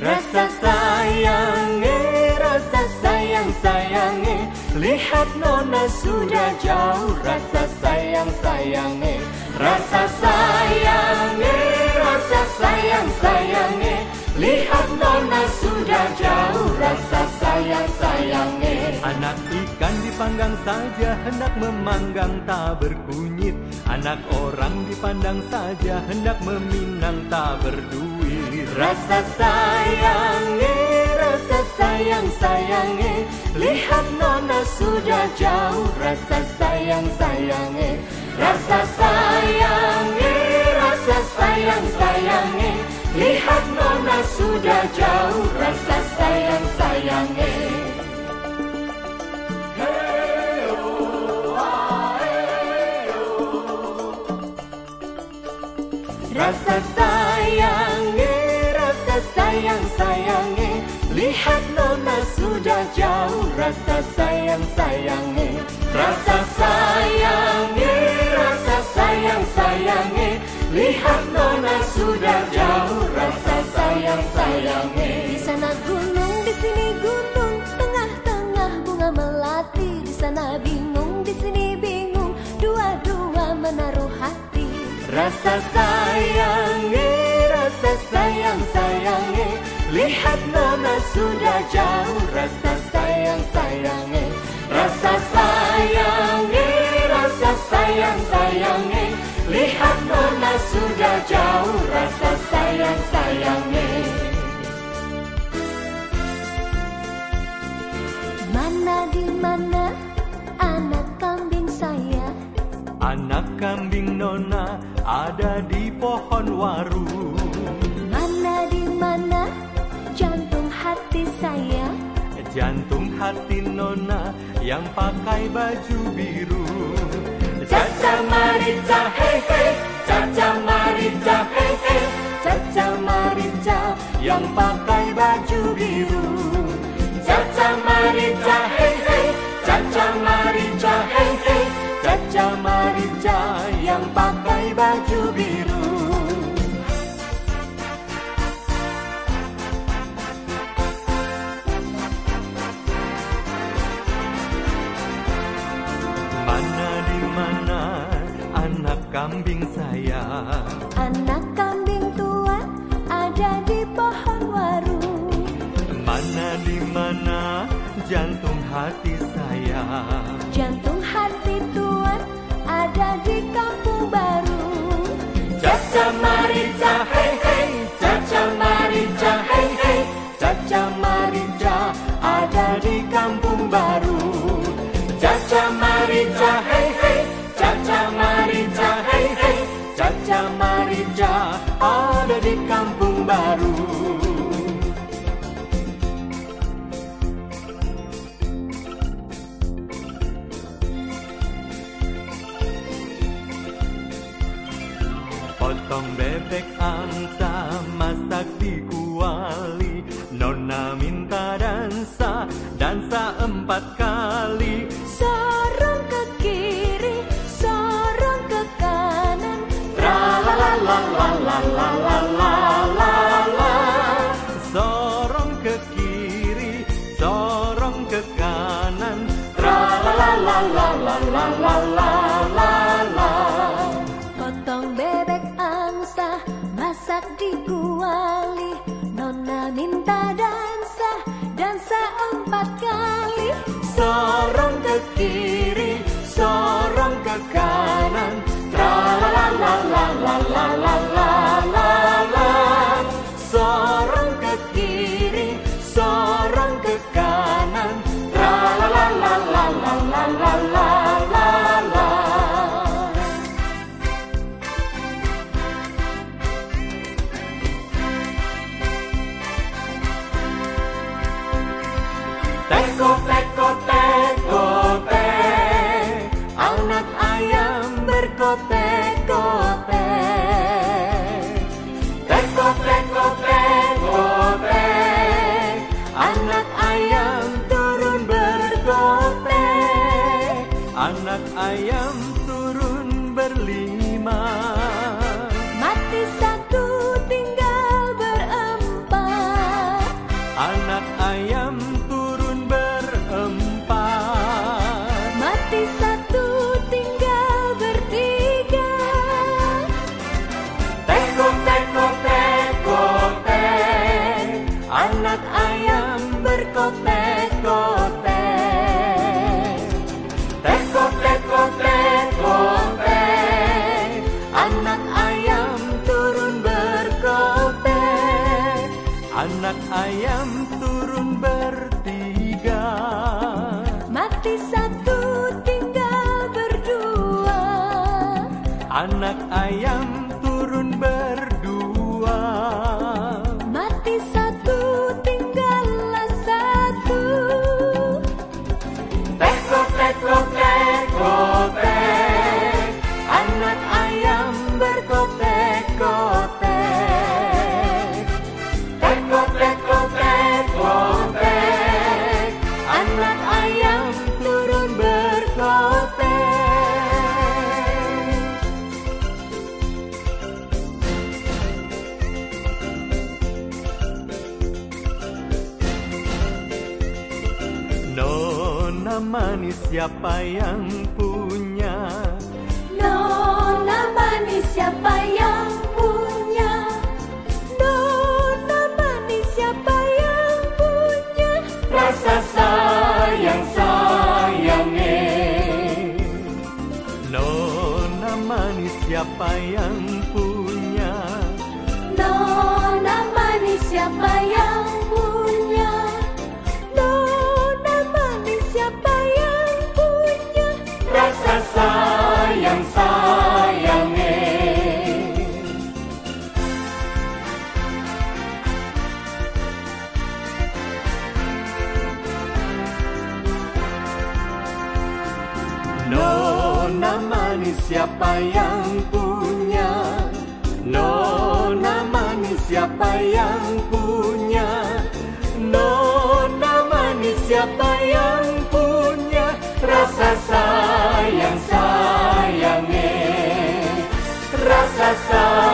Rasa sayange, rasa sayang sayange. Lihat nona sudah jauh Rasa sayang sayange. Rasa sayange, rasa sayang sayange. Lihat nona sudah jauh Rasa sayang sayange. Anak ikan dipanggang saja hendak memanggang tak berkunyit. Anak orang dipandang saja hendak meminang tak berduit Rasa sayange, rasa sayang sayange Lihat nona sudah jauh. Rasa sayang sayange Rasa sayange, rasa sayang sayange Lihat nona sudah jauh. Rasa sayang sayange Rasa sayange, rasa sayang sayange Lihat nona sudah jauh Rasa sayang sayange Rasa sayange, rasa sayang sayange Lihat nona sudah jauh Rasa sayang sayange Di sana gunung, di sini gunung, tengah-tengah bunga melati. Di sana bingung, di sini bingung, dua-dua menaruh hati. Rasa sayange, rasa sayang sayange Lihat nona sudah jauh. Rasa sayang sayange Rasa sayange, rasa sayang sayange Lihat nona sudah jauh. Rasa sayang sayange Mana di mana anak kambing saya? Anak kambing nona ada di pohon waru Jantung hati nona yang pakai baju biru. Caca Marica hei hei Caca Marica hei hei Caca Marica yang pakai baju biru. Caca Marica hei hei Caca Marica hei hei Caca Marica yang pakai baju biru 兵在呀。Di kampung baru. Potong bebek angsa masak di kuali. Nona minta dansa, dansa empat kali Kiri, sorong ke kanan. Teko, ayam turun berempat. Mati satu tinggal bertiga. Teko teko teko tek. Anak ayam berkotek-kotek. Teko teko teko tek Anak ayam berkotek-kotek Teko teko teko tek Anak ayam manis siapa yang punya. Nona manis siapa yang punya. Nona manis siapa yang punya. Rasa sayang sayangnya. Nona manis siapa yang Nona manis siapa yang punya? Nona manis siapa yang punya? Nona manis siapa yang punya? Rasa sayang sayangnya. Rasa sayang